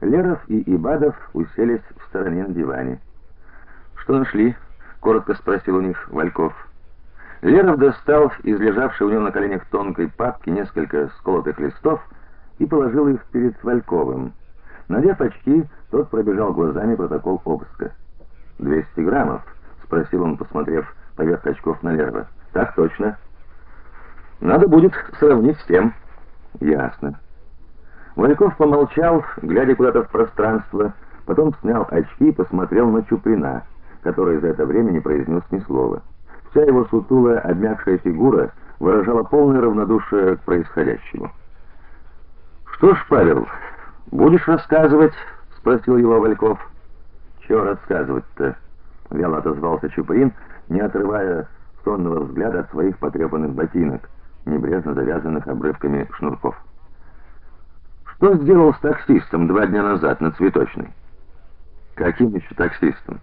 Леров и Ибадов уселись в стороне на диване. "Что нашли?" коротко спросил у них Вальков. Леров достал из лежавшей у него на коленях тонкой папки несколько сколотых листов и положил их перед Вальковым. Надев очки, тот пробежал глазами протокол обыска. «200 граммов?» — спросил он, посмотрев поверх очков на Лерова. «Так точно». «Надо будет сравнить с тем». «Ясно». Вальков помолчал, глядя куда-то в пространство, потом снял очки и посмотрел на Чуприна, который за это время не произнес ни слова. Вся его сутулая, обмякшая фигура выражала полное равнодушие к происходящему. "Что ж, Павел, будешь рассказывать?" спросил его Вальков. "Что рассказывать-то?" вяло отозвался Чуприн, не отрывая сонного взгляда от своих потрепанных ботинок, небрежно завязанных обрывками шнурков. Что сделал с таксистом два дня назад на Цветочной? Каким еще таксистом?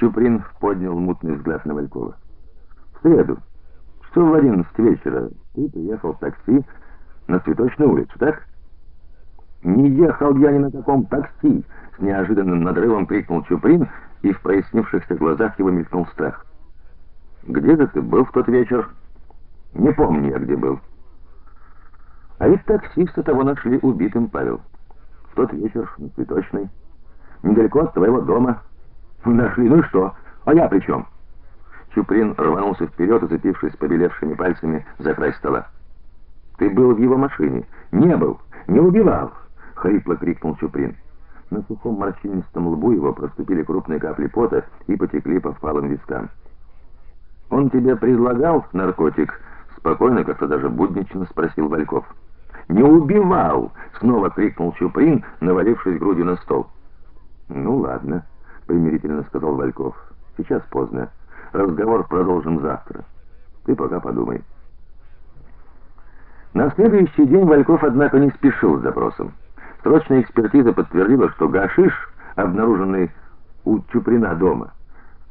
Чуприн поднял мутный взгляд на Валькова. В среду, что в 11 вечера, ты приехал в такси на Цветочную улицу, так? Не ехал я ни на каком такси, с неожиданным надрывом крикнул Чуприн, и в прояснившихся глазах его мелькнул страх. Где же ты был в тот вечер? Не помню я, где был. А ведь таксиста того нашли убитым, Павел. В тот вечер на Цветочной, недалеко от твоего дома. Нашли, ну и что? А я при чем?» Чуприн рванулся вперед, уцепившись побелевшими пальцами за край стола. «Ты был в его машине?» «Не был, не убивал!» — хрипло крикнул Чуприн. На сухом морщинистом лбу его проступили крупные капли пота и потекли по впалым вискам. «Он тебе предлагал наркотик?» — спокойно, как-то даже буднично спросил Вальков. Не убивал, снова крикнул Чуприн, навалившись грудью на стол. Ну ладно, примирительно сказал Вальков. Сейчас поздно. Разговор продолжим завтра. Ты пока подумай. На следующий день Вальков однако не спешил с допросом. Срочная экспертиза подтвердила, что гашиш, обнаруженный у Чуприна дома,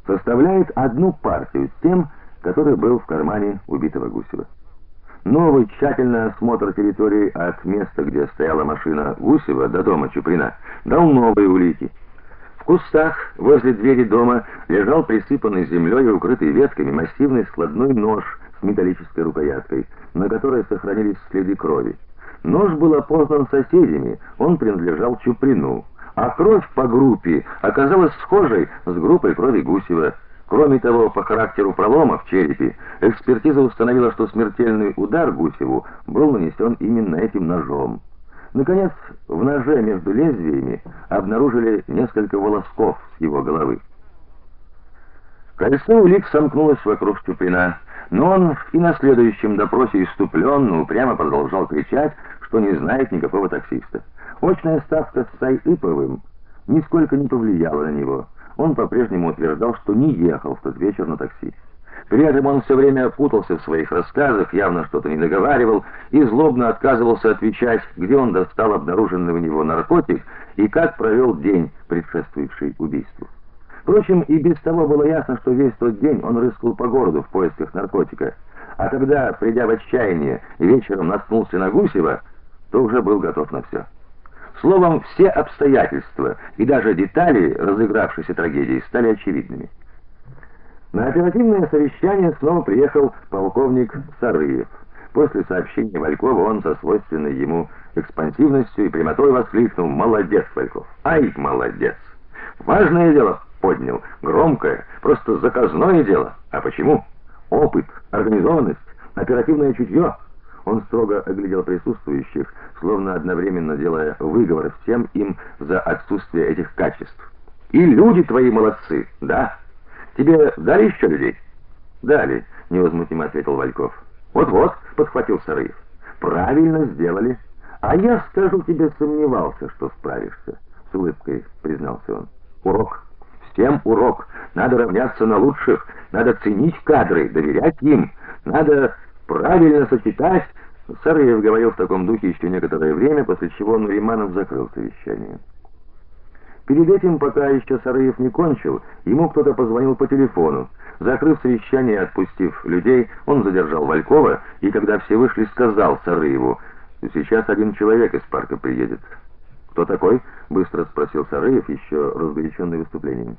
составляет одну партию с тем, который был в кармане убитого Гусева. Новый тщательный осмотр территории от места, где стояла машина Гусева, до дома Чуприна, дал новые улики. В кустах возле двери дома лежал присыпанный землей и укрытый ветками массивный складной нож с металлической рукояткой, на которой сохранились следы крови. Нож был опознан соседями, он принадлежал Чуприну, а кровь по группе оказалась схожей с группой крови Гусева. Кроме того, по характеру пролома в черепе экспертиза установила, что смертельный удар Гусеву был нанесен именно этим ножом. Наконец, в ноже между лезвиями обнаружили несколько волосков с его головы. Кольцо улик сомкнулось вокруг Чуприна, но он и на следующем допросе иступленно упрямо продолжал кричать, что не знает никакого таксиста. Очная ставка с Сайыповым нисколько не повлияла на него. Он по-прежнему утверждал, что не ехал в тот вечер на такси. При этом он все время путался в своих рассказах, явно что-то не договаривал и злобно отказывался отвечать, где он достал обнаруженный у него наркотик и как провел день, предшествующий убийству. Впрочем, и без того было ясно, что весь тот день он рыскал по городу в поисках наркотика. А когда, придя в отчаяние, вечером наткнулся на Гусева, то уже был готов на все. Словом, все обстоятельства и даже детали разыгравшейся трагедии стали очевидными. На оперативное совещание снова приехал полковник Сарыев. После сообщения Валькова он со свойственной ему экспансивностью и прямотой воскликнул: "Молодец, Вальков! Ай, молодец! Важное дело поднял, громкое, просто заказное дело. А почему? Опыт, организованность, оперативное чутье. Он строго оглядел присутствующих, словно одновременно делая выговор всем им за отсутствие этих качеств. И люди твои молодцы, да? Тебе дали еще людей? Дали, невозмутимо ответил Вальков. Вот-вот, подхватил Сарыев. Правильно сделали. А я, скажу тебе, сомневался, что справишься, с улыбкой признался он. Урок. Всем урок. Надо равняться на лучших, надо ценить кадры, доверять им, надо правильно сочетать. Сарыев говорил в таком духе еще некоторое время, после чего Нуриманов закрыл совещание. Перед этим, пока еще Сарыев не кончил, ему кто-то позвонил по телефону. Закрыв совещание и отпустив людей, он задержал Валькова и когда все вышли, сказал Сарыеву: "Сейчас один человек из парка приедет". «Кто такой?» — быстро спросил Сарыев, еще разгоряченный выступлением.